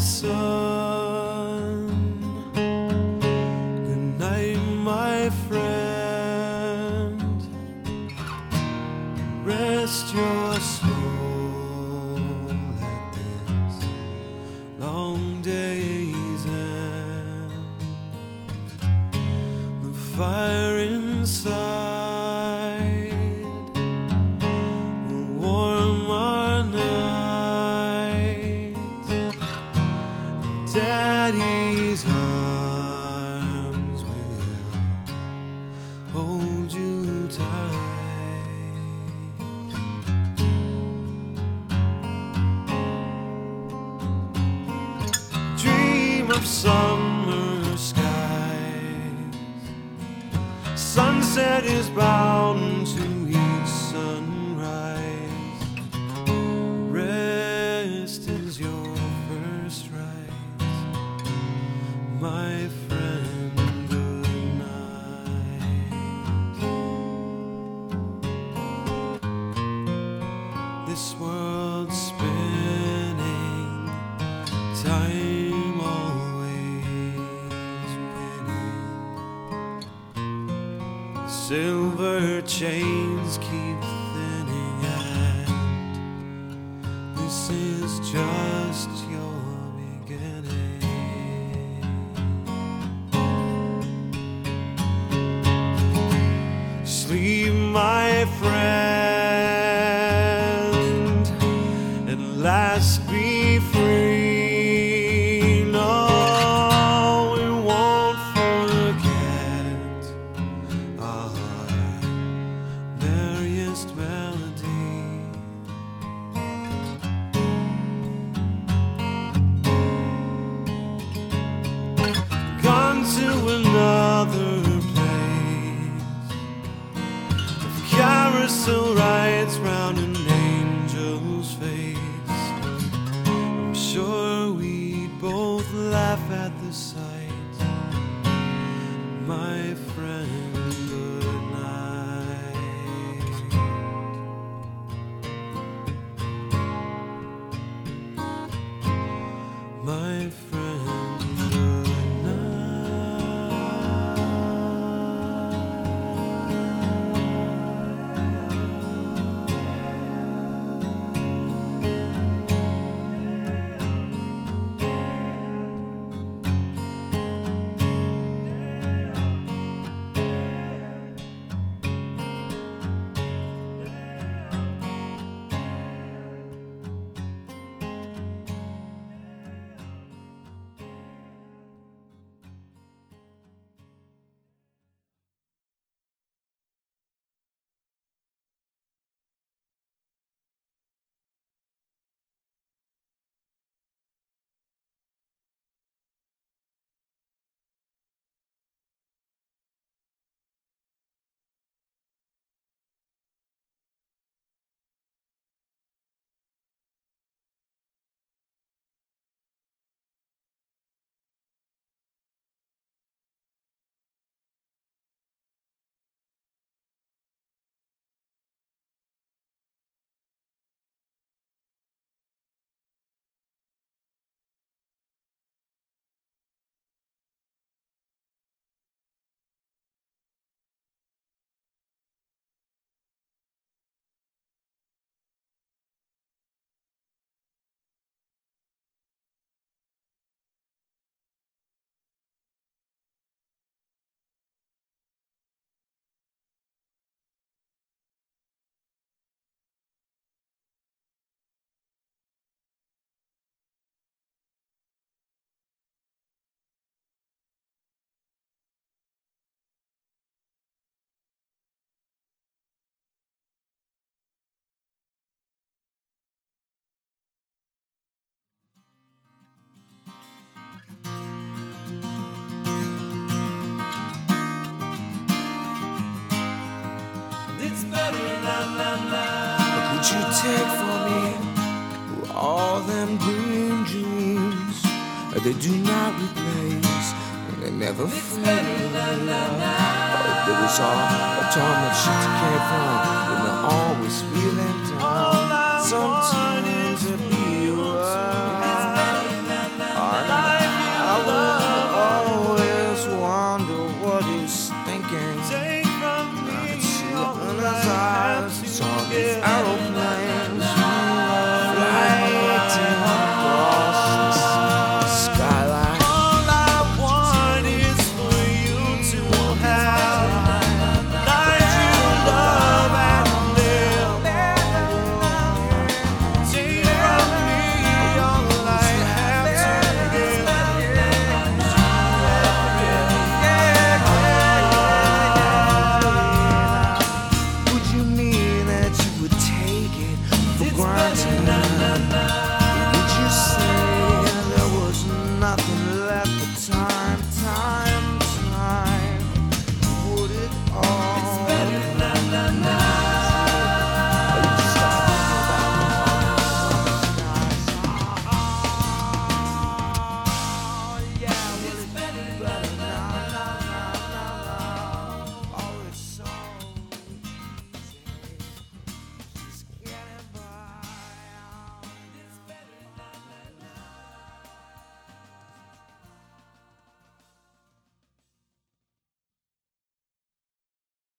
son. Hold you tight. Dream of summer skies. Sunset is bound to each sunrise. Rest is your first my friend. Time always winning. Silver chains keep thinning, and this is just your beginning. Sleep, my friend, at the sight. What would you take from me? All them green dreams, they do not replace, and they never fade. Oh, there was all a time when shit came from, and they always feeling down.